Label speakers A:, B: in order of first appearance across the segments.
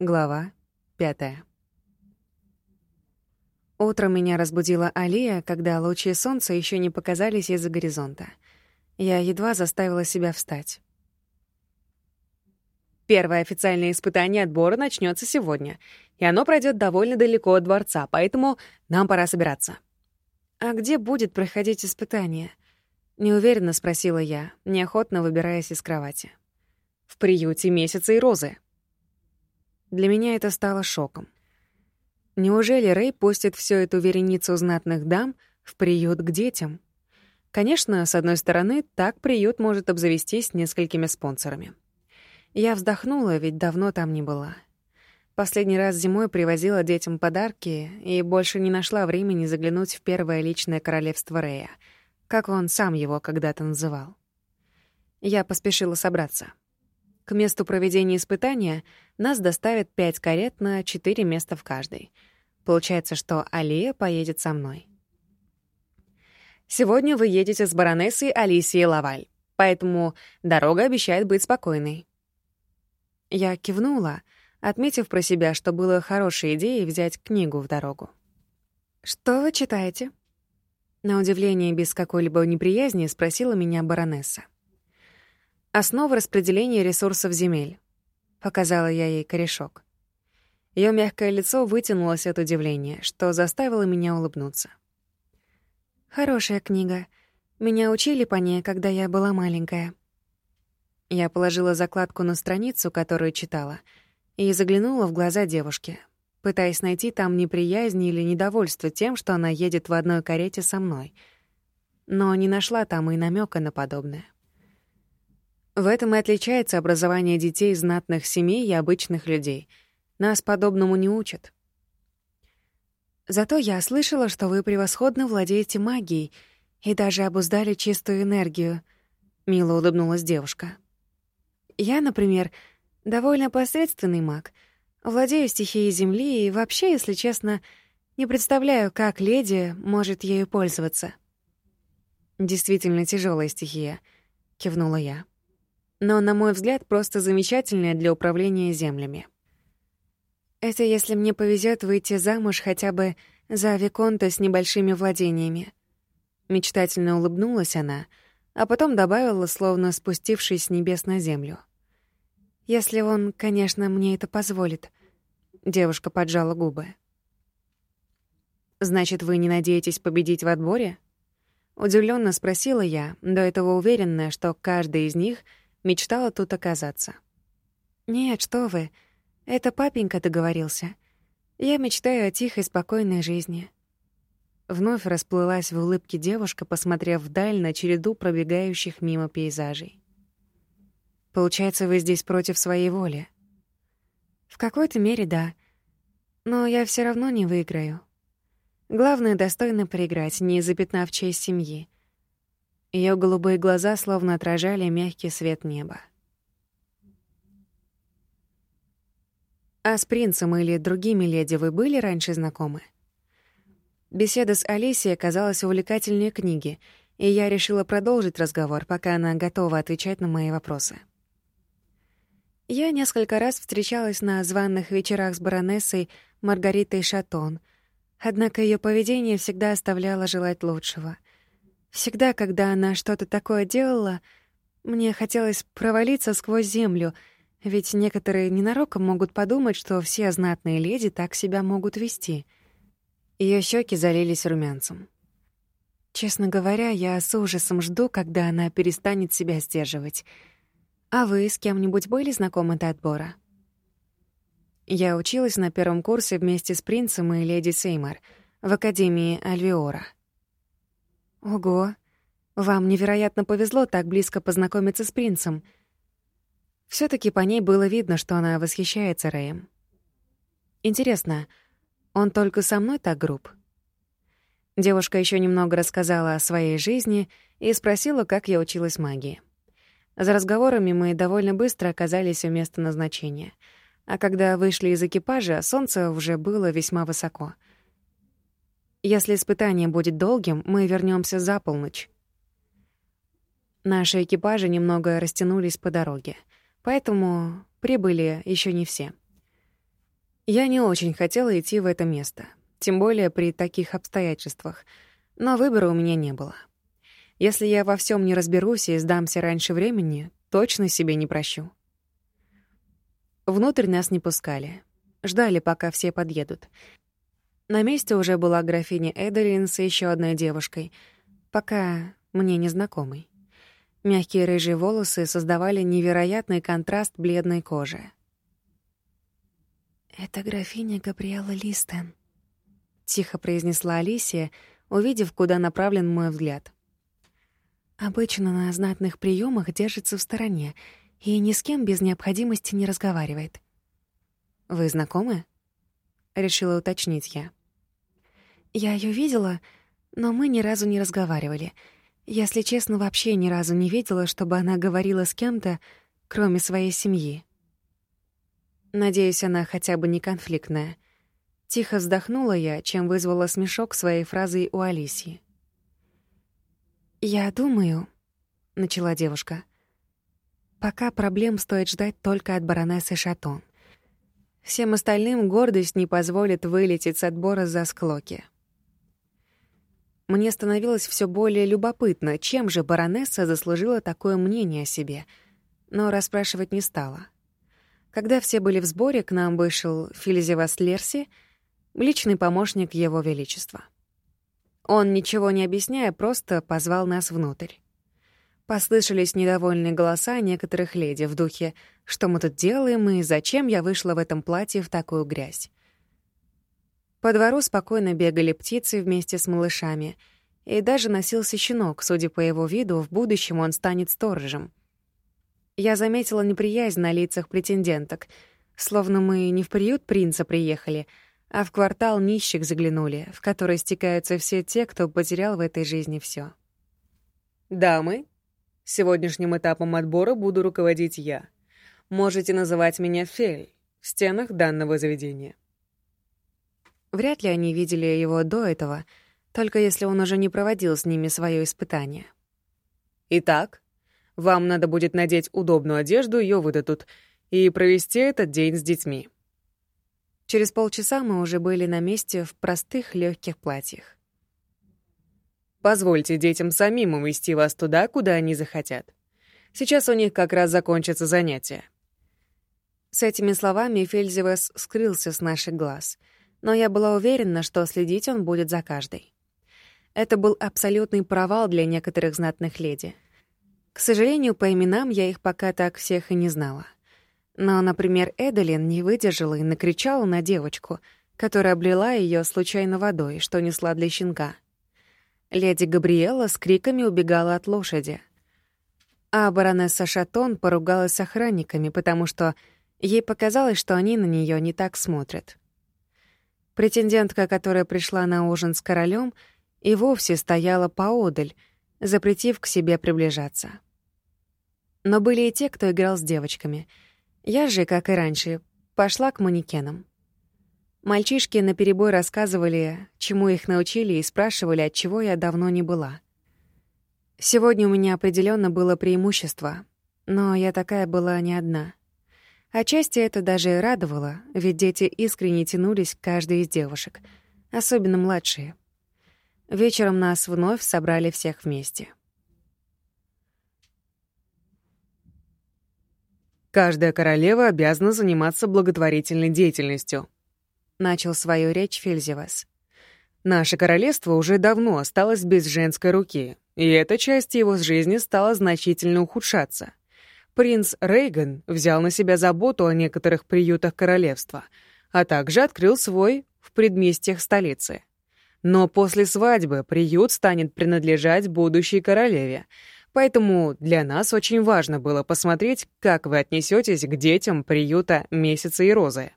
A: Глава пятая. Утром меня разбудила Алия, когда лучи солнца еще не показались из-за горизонта. Я едва заставила себя встать. Первое официальное испытание отбора начнется сегодня, и оно пройдет довольно далеко от дворца, поэтому нам пора собираться. «А где будет проходить испытание?» — неуверенно спросила я, неохотно выбираясь из кровати. «В приюте месяца и розы». Для меня это стало шоком. Неужели Рэй пустит всю эту вереницу знатных дам в приют к детям? Конечно, с одной стороны, так приют может обзавестись несколькими спонсорами. Я вздохнула, ведь давно там не была. Последний раз зимой привозила детям подарки и больше не нашла времени заглянуть в первое личное королевство Рэя, как он сам его когда-то называл. Я поспешила собраться. К месту проведения испытания нас доставят пять карет на четыре места в каждой. Получается, что Алия поедет со мной. Сегодня вы едете с баронессой Алисией Лаваль, поэтому дорога обещает быть спокойной. Я кивнула, отметив про себя, что было хорошей идеей взять книгу в дорогу. «Что вы читаете?» На удивление, без какой-либо неприязни, спросила меня баронесса. «Основа распределения ресурсов земель», — показала я ей корешок. Ее мягкое лицо вытянулось от удивления, что заставило меня улыбнуться. «Хорошая книга. Меня учили по ней, когда я была маленькая», я положила закладку на страницу, которую читала, и заглянула в глаза девушки, пытаясь найти там неприязнь или недовольство тем, что она едет в одной карете со мной. Но не нашла там и намека на подобное. В этом и отличается образование детей знатных семей и обычных людей. Нас подобному не учат. Зато я слышала, что вы превосходно владеете магией и даже обуздали чистую энергию. Мило улыбнулась девушка. Я, например, довольно посредственный маг, владею стихией Земли и вообще, если честно, не представляю, как леди может ею пользоваться. «Действительно тяжелая стихия», — кивнула я. «Но, на мой взгляд, просто замечательная для управления землями». «Это если мне повезет выйти замуж хотя бы за Виконта с небольшими владениями». Мечтательно улыбнулась она, а потом добавила, словно спустившись с небес на землю — если он, конечно, мне это позволит. Девушка поджала губы. Значит, вы не надеетесь победить в отборе? Удивленно спросила я, до этого уверенная, что каждый из них мечтала тут оказаться. Нет, что вы? Это папенька договорился. Я мечтаю о тихой, спокойной жизни. Вновь расплылась в улыбке девушка, посмотрев вдаль на череду пробегающих мимо пейзажей. Получается, вы здесь против своей воли. В какой-то мере да. Но я все равно не выиграю. Главное, достойно проиграть, не запятнав честь семьи. Ее голубые глаза словно отражали мягкий свет неба. А с принцем или другими леди вы были раньше знакомы? Беседа с Алисией оказалась увлекательнее книги, и я решила продолжить разговор, пока она готова отвечать на мои вопросы. Я несколько раз встречалась на званных вечерах с баронессой Маргаритой Шатон, однако ее поведение всегда оставляло желать лучшего. Всегда, когда она что-то такое делала, мне хотелось провалиться сквозь землю, ведь некоторые ненароком могут подумать, что все знатные леди так себя могут вести. Ее щеки залились румянцем. Честно говоря, я с ужасом жду, когда она перестанет себя сдерживать — «А вы с кем-нибудь были знакомы до отбора?» Я училась на первом курсе вместе с принцем и леди Сеймор в Академии Альвиора. «Ого! Вам невероятно повезло так близко познакомиться с принцем. все таки по ней было видно, что она восхищается Рэем. Интересно, он только со мной так груб?» Девушка еще немного рассказала о своей жизни и спросила, как я училась магии. За разговорами мы довольно быстро оказались у места назначения. А когда вышли из экипажа, солнце уже было весьма высоко. Если испытание будет долгим, мы вернемся за полночь. Наши экипажи немного растянулись по дороге, поэтому прибыли еще не все. Я не очень хотела идти в это место, тем более при таких обстоятельствах, но выбора у меня не было. Если я во всем не разберусь и сдамся раньше времени, точно себе не прощу. Внутрь нас не пускали. Ждали, пока все подъедут. На месте уже была графиня Эделин с еще одной девушкой, пока мне незнакомой. Мягкие рыжие волосы создавали невероятный контраст бледной кожи. «Это графиня Габриэла Листен», — тихо произнесла Алисия, увидев, куда направлен мой взгляд. «Обычно на знатных приемах держится в стороне и ни с кем без необходимости не разговаривает». «Вы знакомы?» — решила уточнить я. «Я ее видела, но мы ни разу не разговаривали», — если честно, вообще ни разу не видела, чтобы она говорила с кем-то, кроме своей семьи. Надеюсь, она хотя бы не конфликтная. Тихо вздохнула я, чем вызвала смешок своей фразой у Алисии. «Я думаю», — начала девушка, — «пока проблем стоит ждать только от баронессы Шатон. Всем остальным гордость не позволит вылететь с отбора за склоки». Мне становилось все более любопытно, чем же баронесса заслужила такое мнение о себе, но расспрашивать не стала. Когда все были в сборе, к нам вышел Филизевас Лерси, личный помощник Его Величества. Он, ничего не объясняя, просто позвал нас внутрь. Послышались недовольные голоса некоторых леди в духе «Что мы тут делаем и зачем я вышла в этом платье в такую грязь?» По двору спокойно бегали птицы вместе с малышами, и даже носился щенок, судя по его виду, в будущем он станет сторожем. Я заметила неприязнь на лицах претенденток, словно мы не в приют принца приехали, а в квартал нищих заглянули, в который стекаются все те, кто потерял в этой жизни все.
B: «Дамы, сегодняшним этапом отбора буду руководить я. Можете называть меня Фель в стенах данного заведения».
A: Вряд ли они видели его до этого, только если он уже не проводил с ними свое испытание.
B: Итак, вам надо будет надеть удобную одежду, ее выдадут, и провести этот день с детьми.
A: Через полчаса мы уже были на месте в простых легких платьях.
B: Позвольте детям самим увести вас туда, куда они захотят. Сейчас у них как раз закончатся занятия.
A: С этими словами Фельзевес скрылся с наших глаз — но я была уверена, что следить он будет за каждой. Это был абсолютный провал для некоторых знатных леди. К сожалению, по именам я их пока так всех и не знала. Но, например, Эделин не выдержала и накричала на девочку, которая облила ее случайно водой, что несла для щенка. Леди Габриэла с криками убегала от лошади. А баронесса Шатон поругалась с охранниками, потому что ей показалось, что они на нее не так смотрят. Претендентка, которая пришла на ужин с королем, и вовсе стояла поодаль, запретив к себе приближаться. Но были и те, кто играл с девочками. Я же, как и раньше, пошла к манекенам. Мальчишки наперебой рассказывали, чему их научили, и спрашивали, от чего я давно не была. Сегодня у меня определенно было преимущество, но я такая была не одна — Отчасти это даже и радовало, ведь дети искренне тянулись к каждой из девушек, особенно младшие. Вечером нас вновь собрали всех вместе.
B: «Каждая королева обязана заниматься благотворительной деятельностью», — начал свою речь Фельзевас. «Наше королевство уже давно осталось без женской руки, и эта часть его жизни стала значительно ухудшаться принц Рейган взял на себя заботу о некоторых приютах королевства, а также открыл свой в предместьях столицы. Но после свадьбы приют станет принадлежать будущей королеве, поэтому для нас очень важно было посмотреть, как вы отнесетесь к детям приюта Месяца и Розы.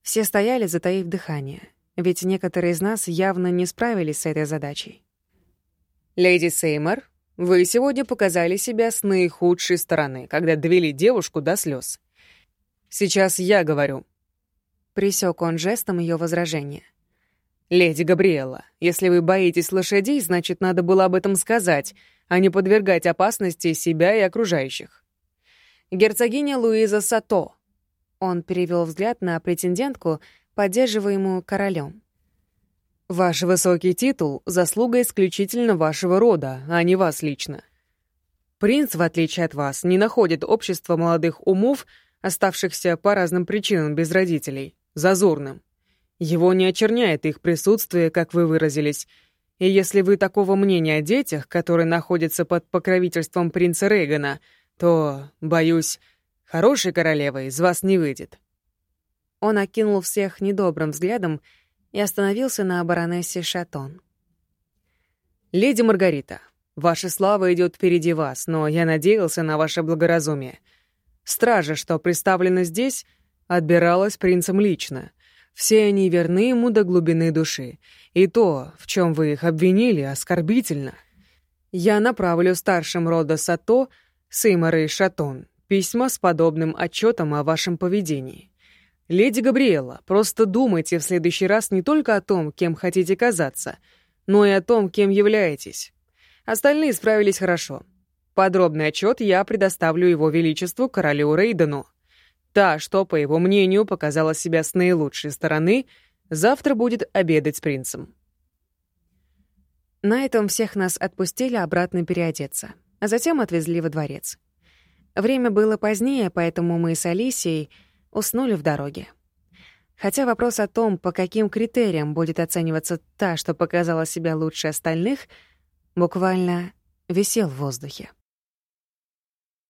A: Все стояли, затаив дыхание, ведь некоторые из нас явно не справились с этой задачей.
B: «Леди Сеймор, вы сегодня показали себя с наихудшей стороны, когда довели девушку до слез. Сейчас я говорю.
A: Присек он жестом ее возражение.
B: «Леди Габриэла, если вы боитесь лошадей, значит, надо было об этом сказать, а не подвергать опасности себя и окружающих. Герцогиня Луиза Сато».
A: Он перевел взгляд на претендентку, поддерживаемую королем.
B: «Ваш высокий титул — заслуга исключительно вашего рода, а не вас лично. Принц, в отличие от вас, не находит общества молодых умов, оставшихся по разным причинам без родителей, зазорным. Его не очерняет их присутствие, как вы выразились, и если вы такого мнения о детях, которые находятся под покровительством принца Рейгана, то, боюсь, хорошей королевой из вас не выйдет».
A: Он окинул всех недобрым взглядом и остановился на баронессе Шатон.
B: «Леди Маргарита, ваша слава идет впереди вас, но я надеялся на ваше благоразумие. Стража, что представлена здесь, отбиралась принцем лично. Все они верны ему до глубины души, и то, в чем вы их обвинили, оскорбительно. Я направлю старшим рода Сато, Сеймора и Шатон, письма с подобным отчетом о вашем поведении. «Леди Габриэла, просто думайте в следующий раз не только о том, кем хотите казаться, но и о том, кем являетесь. Остальные справились хорошо. Подробный отчет я предоставлю его величеству королю Рейдену. Та, что, по его мнению, показала себя с наилучшей стороны, завтра будет обедать с принцем».
A: На этом всех нас отпустили обратно переодеться, а затем отвезли во дворец. Время было позднее, поэтому мы с Алисией — уснули в дороге. Хотя вопрос о том, по каким критериям будет оцениваться та, что показала себя лучше остальных, буквально висел в воздухе.